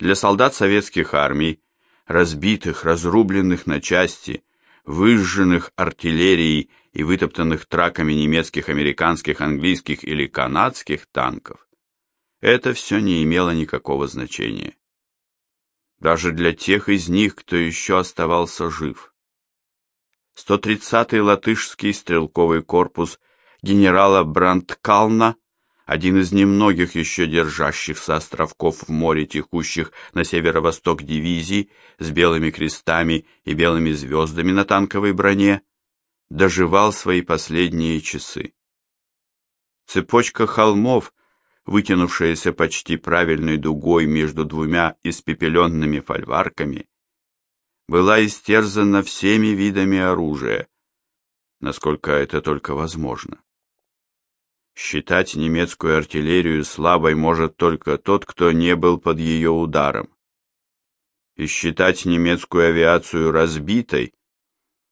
Для солдат советских армий, разбитых, разрубленных на части, выжженных артиллерией и вытоптанных траками немецких, американских, английских или канадских танков, это все не имело никакого значения. Даже для тех из них, кто еще оставался жив. 130-й латышский стрелковый корпус генерала Брандкална, один из немногих еще держащихся островков в море текущих на северо-восток дивизий с белыми крестами и белыми звездами на танковой броне, доживал свои последние часы. Цепочка холмов, вытянувшаяся почти правильной дугой между двумя испепеленными фольварками, была истерзана всеми видами оружия, насколько это только возможно. Считать немецкую артиллерию слабой может только тот, кто не был под ее ударом. И считать немецкую авиацию разбитой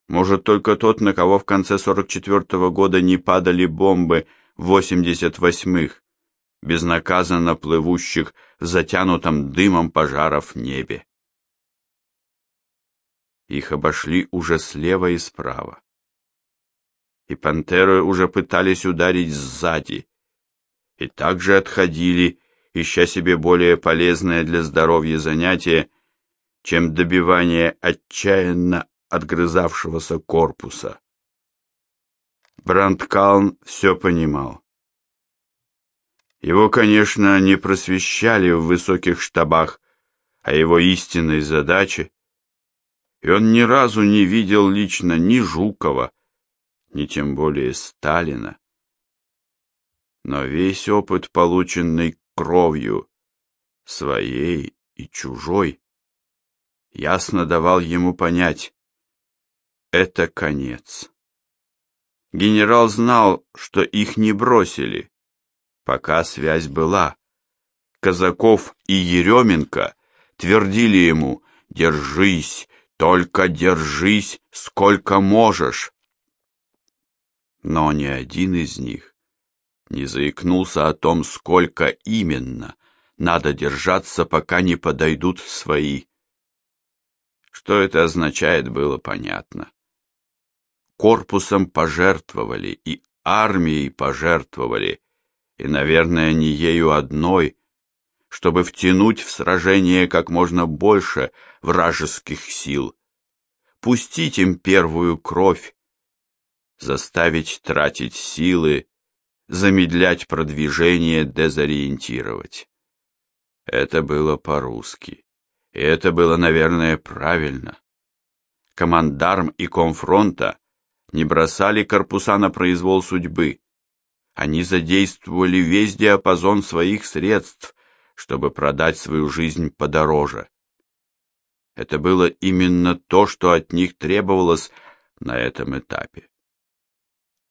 может только тот, на кого в конце 44 -го года не падали бомбы в 88-х, безнаказанно плывущих в затянутом дымом пожаров небе. Их обошли уже слева и справа. И пантеры уже пытались ударить сзади. И также отходили, ища себе более полезное для здоровья занятие, чем добивание отчаянно отгрызавшегося корпуса. Брандкалн все понимал. Его, конечно, не просвещали в высоких штабах о его истинной задаче, и он ни разу не видел лично ни Жукова, ни тем более Сталина. Но весь опыт, полученный кровью, своей и чужой, ясно давал ему понять, это конец. Генерал знал, что их не бросили, пока связь была. Казаков и Еременко твердили ему «Держись, только держись, сколько можешь». Но ни один из них не заикнулся о том, сколько именно надо держаться, пока не подойдут свои. Что это означает, было понятно корпусом пожертвовали, и армией пожертвовали, и, наверное, не ею одной, чтобы втянуть в сражение как можно больше вражеских сил, пустить им первую кровь, заставить тратить силы, замедлять продвижение, дезориентировать. Это было по-русски, и это было, наверное, правильно. Командарм и комфронта не бросали корпуса на произвол судьбы. Они задействовали весь диапазон своих средств, чтобы продать свою жизнь подороже. Это было именно то, что от них требовалось на этом этапе.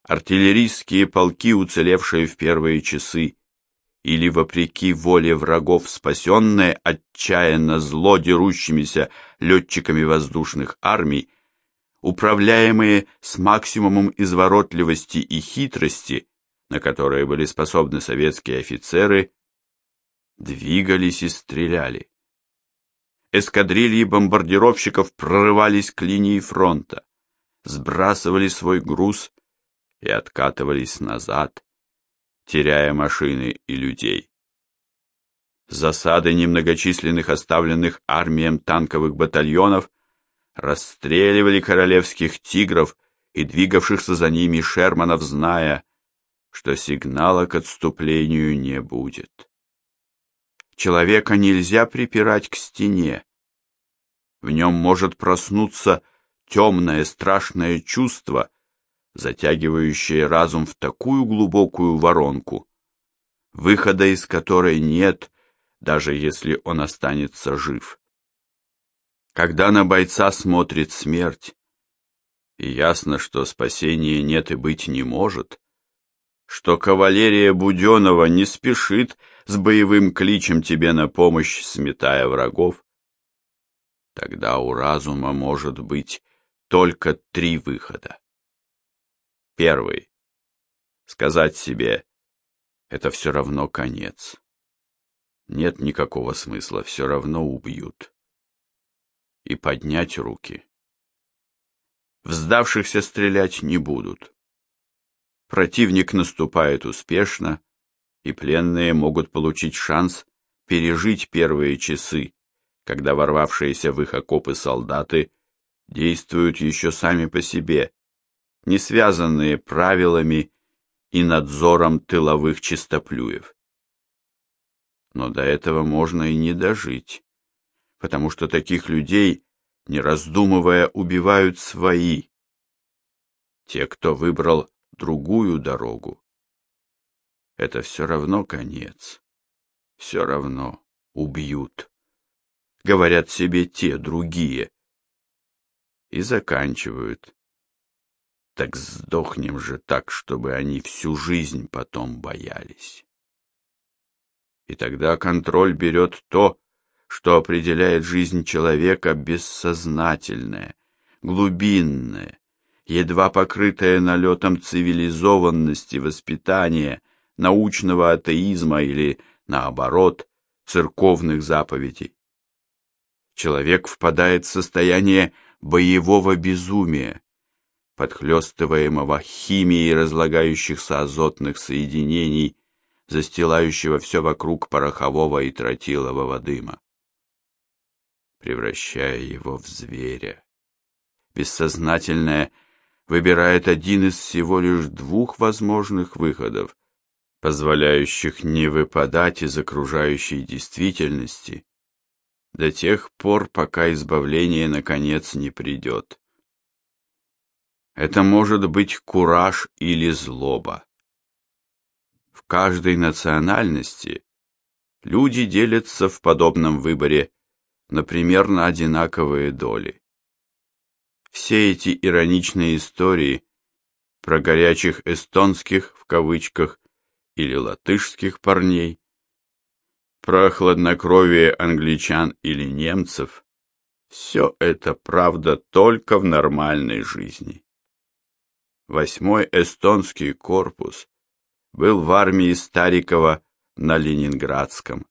Артиллерийские полки, уцелевшие в первые часы, или, вопреки воле врагов, спасенные отчаянно зло дерущимися летчиками воздушных армий, управляемые с максимумом изворотливости и хитрости, на которые были способны советские офицеры, двигались и стреляли. Эскадрильи бомбардировщиков прорывались к линии фронта, сбрасывали свой груз и откатывались назад, теряя машины и людей. Засады немногочисленных оставленных армиям танковых батальонов расстреливали королевских тигров и двигавшихся за ними шерманов, зная, что сигнала к отступлению не будет. Человека нельзя припирать к стене. В нем может проснуться темное страшное чувство, затягивающее разум в такую глубокую воронку, выхода из которой нет, даже если он останется жив когда на бойца смотрит смерть, и ясно, что спасения нет и быть не может, что кавалерия Буденова не спешит с боевым кличем тебе на помощь, сметая врагов, тогда у разума может быть только три выхода. Первый. Сказать себе, это все равно конец. нет никакого смысла, все равно убьют. И поднять руки. В сдавшихся стрелять не будут. Противник наступает успешно, и пленные могут получить шанс пережить первые часы, когда ворвавшиеся в их окопы солдаты действуют еще сами по себе, не связанные правилами и надзором тыловых чистоплюев. Но до этого можно и не дожить, потому что таких людей, не раздумывая, убивают свои. Те, кто выбрал другую дорогу. Это все равно конец. Все равно убьют. Говорят себе те другие. И заканчивают. Так сдохнем же так, чтобы они всю жизнь потом боялись. И тогда контроль берет то, что определяет жизнь человека бессознательное, глубинное, едва покрытое налетом цивилизованности, воспитания, научного атеизма или, наоборот, церковных заповедей. Человек впадает в состояние боевого безумия, подхлестываемого химией разлагающихся азотных соединений, застилающего все вокруг порохового и тротилового дыма, превращая его в зверя. Бессознательное выбирает один из всего лишь двух возможных выходов, позволяющих не выпадать из окружающей действительности до тех пор, пока избавление наконец не придет. Это может быть кураж или злоба. В каждой национальности люди делятся в подобном выборе на примерно одинаковые доли. Все эти ироничные истории про горячих эстонских в кавычках или латышских парней, про хладнокровие англичан или немцев, все это правда только в нормальной жизни. Восьмой эстонский корпус был в армии Старикова на Ленинградском.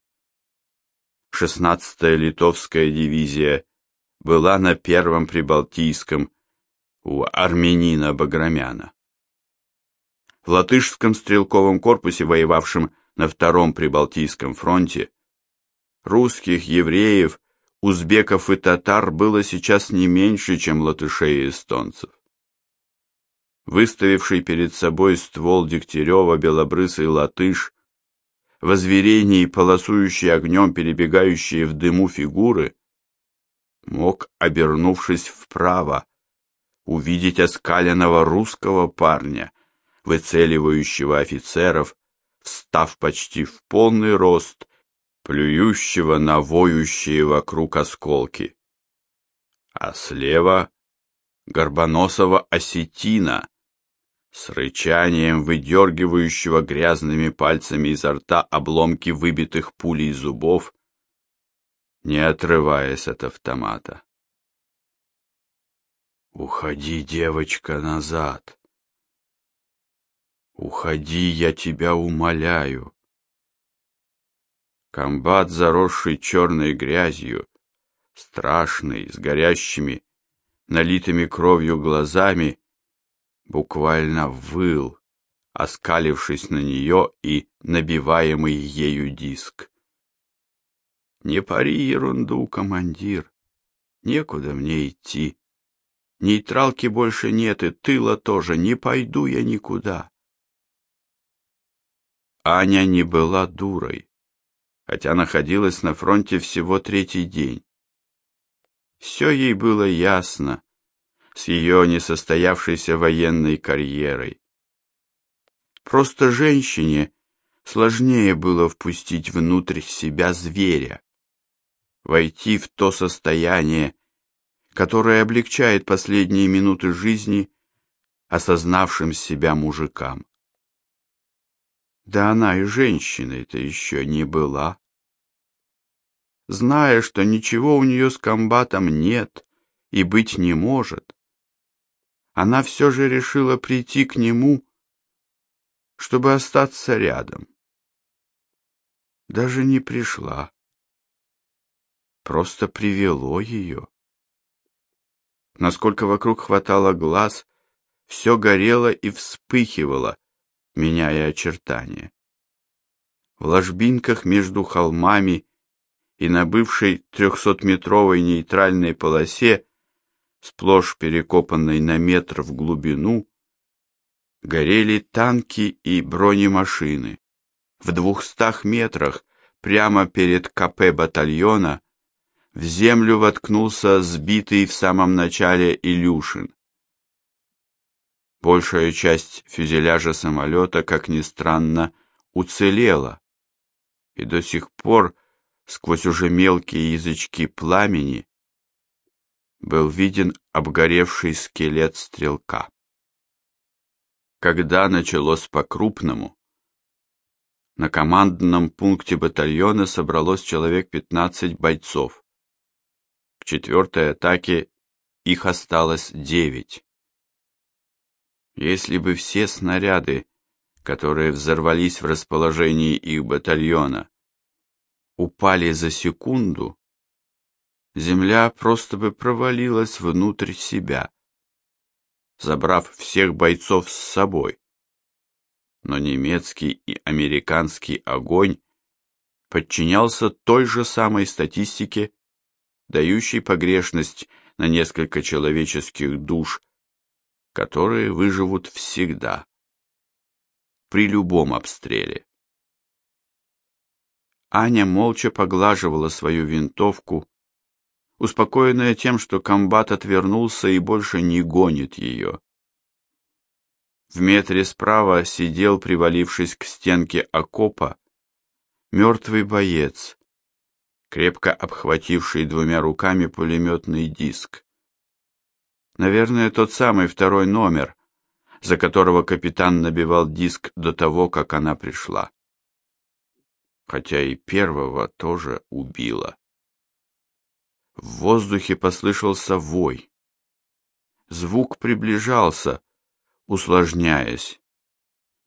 Шестнадцатая литовская дивизия была на первом Прибалтийском у армянина Баграмяна. В латышском стрелковом корпусе, воевавшем на втором Прибалтийском фронте, русских, евреев, узбеков и татар было сейчас не меньше, чем латышей и эстонцев выставивший перед собой ствол Дегтярева белобрысый латыш, в озверении полосующие огнем перебегающие в дыму фигуры, мог, обернувшись вправо, увидеть оскаленного русского парня, выцеливающего офицеров, встав почти в полный рост, плюющего на воющие вокруг осколки. А слева — горбоносого осетина, с рычанием выдергивающего грязными пальцами изо рта обломки выбитых пулей зубов, не отрываясь от автомата. «Уходи, девочка, назад! Уходи, я тебя умоляю!» Комбат, заросший черной грязью, страшный, с горящими, налитыми кровью глазами, буквально выл, оскалившись на нее и набиваемый ею диск. Не пари ерунду, командир. Некуда мне идти. Нейтралки больше нет, и тыла тоже. Не пойду я никуда. Аня не была дурой, хотя находилась на фронте всего третий день. Все ей было ясно, с ее несостоявшейся военной карьерой. Просто женщине сложнее было впустить внутрь себя зверя, войти в то состояние, которое облегчает последние минуты жизни осознавшим себя мужикам. Да она и женщиной-то еще не была. Зная, что ничего у нее с комбатом нет и быть не может, она все же решила прийти к нему, чтобы остаться рядом. даже не пришла. Просто привело ее. Насколько вокруг хватало глаз, все горело и вспыхивало, меняя очертания. В ложбинках между холмами и на бывшей трехсотметровой нейтральной полосе, сплошь перекопанной на метр в глубину, горели танки и бронемашины. В двухстах метрах, прямо перед КП батальона, в землю воткнулся сбитый в самом начале Илюшин. Большая часть фюзеляжа самолета, как ни странно, уцелела, и до сих пор сквозь уже мелкие язычки пламени был виден обгоревший скелет стрелка. Когда началось по-крупному, на командном пункте батальона собралось человек 15 бойцов. К четвертой атаке их осталось девять. Если бы все снаряды, которые взорвались в расположении их батальона, упали за секунду, земля просто бы провалилась внутрь себя, забрав всех бойцов с собой. Но немецкий и американский огонь подчинялся той же самой статистике, дающей погрешность на несколько человеческих душ которые выживут всегда, при любом обстреле. Аня молча поглаживала свою винтовку, успокоенная тем, что комбат отвернулся и больше не гонит ее. В метре справа сидел, привалившись к стенке окопа, мертвый боец, крепко обхвативший двумя руками пулеметный диск. Наверное, тот самый второй номер, за которого капитан набивал диск до того, как она пришла. Хотя и первого тоже убила. В воздухе послышался вой. Звук приближался, усложняясь.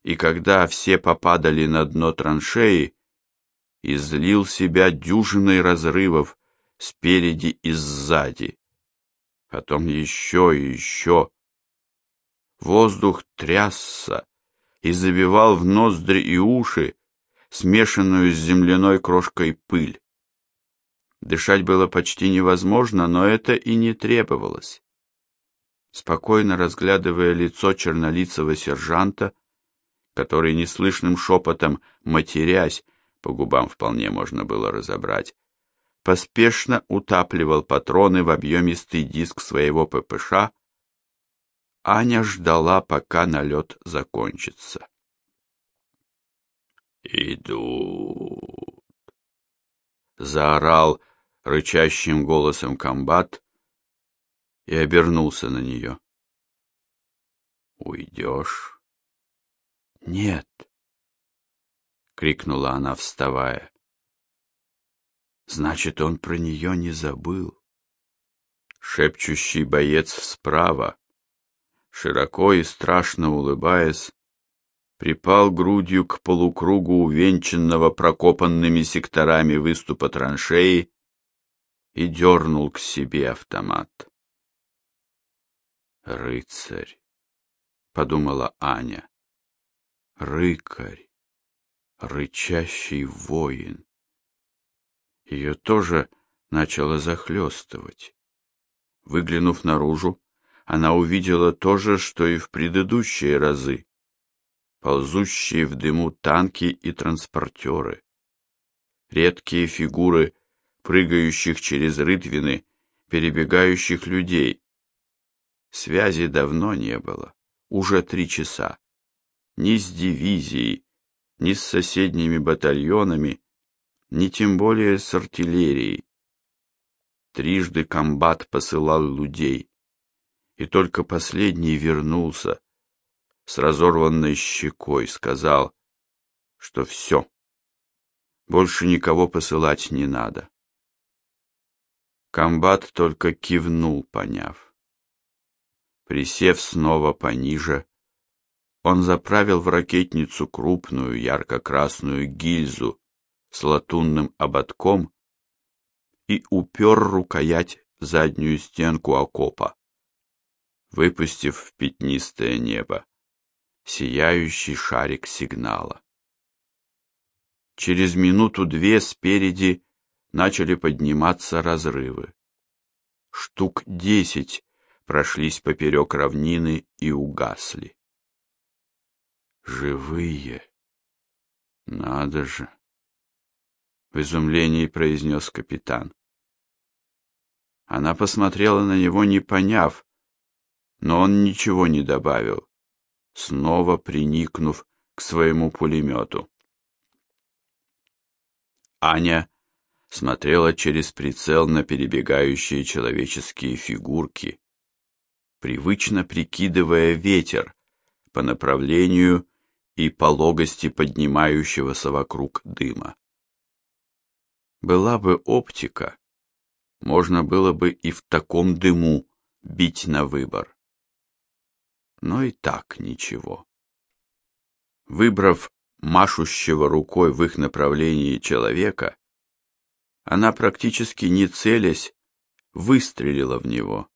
И когда все попадали на дно траншеи, излил себя дюжиной разрывов спереди и сзади потом еще и еще. Воздух трясся и забивал в ноздри и уши смешанную с земляной крошкой пыль. Дышать было почти невозможно, но это и не требовалось. Спокойно разглядывая лицо чернолицего сержанта, который неслышным шепотом, матерясь, по губам вполне можно было разобрать, поспешно утапливал патроны в объемистый диск своего ППШ, Аня ждала, пока налет закончится. «Идут!» — заорал рычащим голосом комбат и обернулся на нее. «Уйдешь?» «Нет!» — крикнула она, вставая. Значит, он про нее не забыл. Шепчущий боец справа, широко и страшно улыбаясь, припал грудью к полукругу увенчанного прокопанными секторами выступа траншеи и дернул к себе автомат. «Рыцарь», — подумала Аня, — «рыкарь, рычащий воин» ее тоже начало захлестывать. Выглянув наружу, она увидела то же, что и в предыдущие разы. Ползущие в дыму танки и транспортеры. Редкие фигуры прыгающих через рытвины, перебегающих людей. Связи давно не было, уже три часа. Ни с дивизией, ни с соседними батальонами, ни тем более с артиллерией. Трижды комбат посылал людей, и только последний вернулся с разорванной щекой, сказал, что все, больше никого посылать не надо. Комбат только кивнул, поняв. Присев снова пониже, он заправил в ракетницу крупную ярко-красную гильзу с латунным ободком и упер рукоять в заднюю стенку окопа, выпустив в пятнистое небо сияющий шарик сигнала. Через минуту-две спереди начали подниматься разрывы. Штук десять прошлись поперек равнины и угасли. Живые. Надо же. В изумлении произнес капитан. Она посмотрела на него, не поняв, но он ничего не добавил, снова приникнув к своему пулемету. Аня смотрела через прицел на перебегающие человеческие фигурки, привычно прикидывая ветер по направлению и пологости поднимающегося вокруг дыма. Была бы оптика, можно было бы и в таком дыму бить на выбор. Но и так ничего. Выбрав машущего рукой в их направлении человека, она практически не целясь выстрелила в него.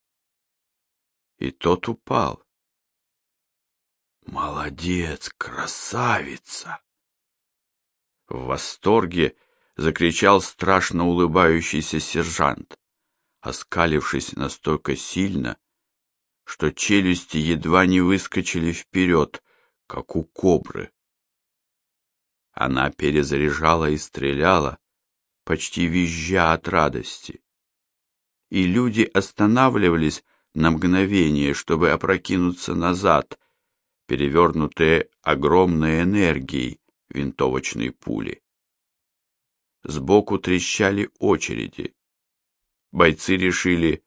И тот упал. Молодец, красавица! В восторге закричал страшно улыбающийся сержант, оскалившись настолько сильно, что челюсти едва не выскочили вперед, как у кобры. Она перезаряжала и стреляла, почти визжа от радости. И люди останавливались на мгновение, чтобы опрокинуться назад, перевернутые огромной энергией винтовочной пули. Сбоку трещали очереди. Бойцы решили,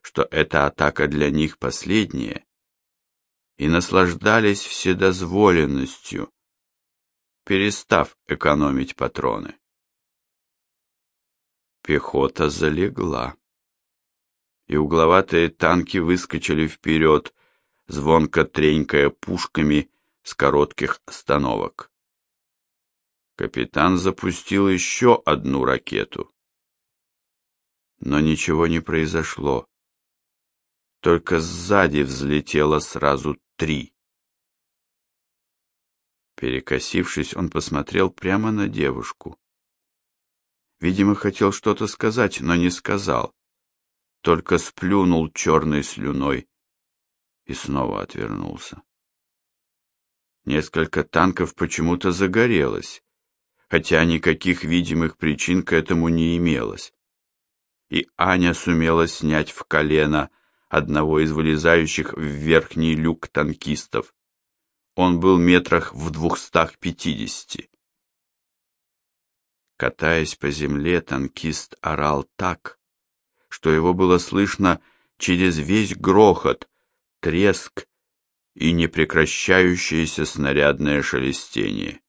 что эта атака для них последняя, и наслаждались вседозволенностью, перестав экономить патроны. Пехота залегла и угловатые танки выскочили вперед, звонко тренькая пушками с коротких остановок. Капитан запустил еще одну ракету. Но ничего не произошло. Только сзади взлетело сразу три. Перекосившись, он посмотрел прямо на девушку. Видимо, хотел что-то сказать, но не сказал только сплюнул черной слюной и снова отвернулся. Несколько танков почему-то загорелось, хотя никаких видимых причин к этому не имелось. И Аня сумела снять в колено одного из вылезающих в верхний люк танкистов. Он был метрах в двухстах пятидесяти. Катаясь по земле, танкист орал так, что его было слышно через весь грохот, треск и непрекращающееся снарядное шелестение.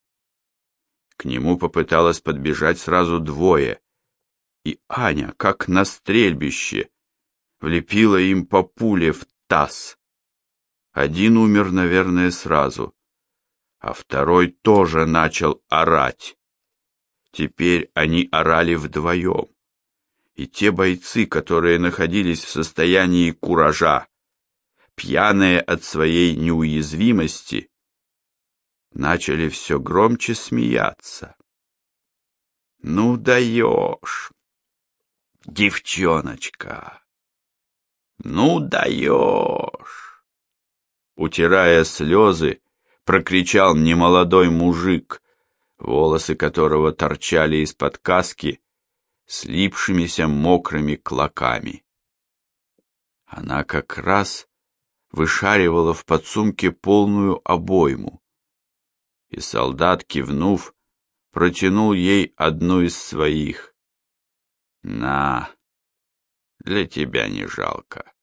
К нему попыталась подбежать сразу двое, и Аня, как на стрельбище, влепила им по пуле в таз. Один умер, наверное, сразу, а второй тоже начал орать. Теперь они орали вдвоем и те бойцы, которые находились в состоянии куража, пьяные от своей неуязвимости, начали все громче смеяться. «Ну даешь, девчоночка! Ну даешь!» Утирая слезы, прокричал немолодой мужик, волосы которого торчали из-под каски, слипшимися мокрыми клоками. Она как раз вышаривала в подсумке полную обойму, и солдат, кивнув, протянул ей одну из своих. «На, для тебя не жалко».